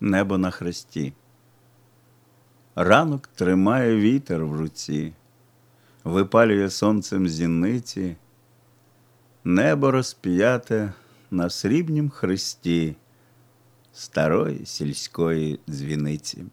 небо на хресті. Ранок тримає вітер в руці, випалює сонцем зіниці, небо розп'яте на срібнім хресті старої сільської дзвіниці.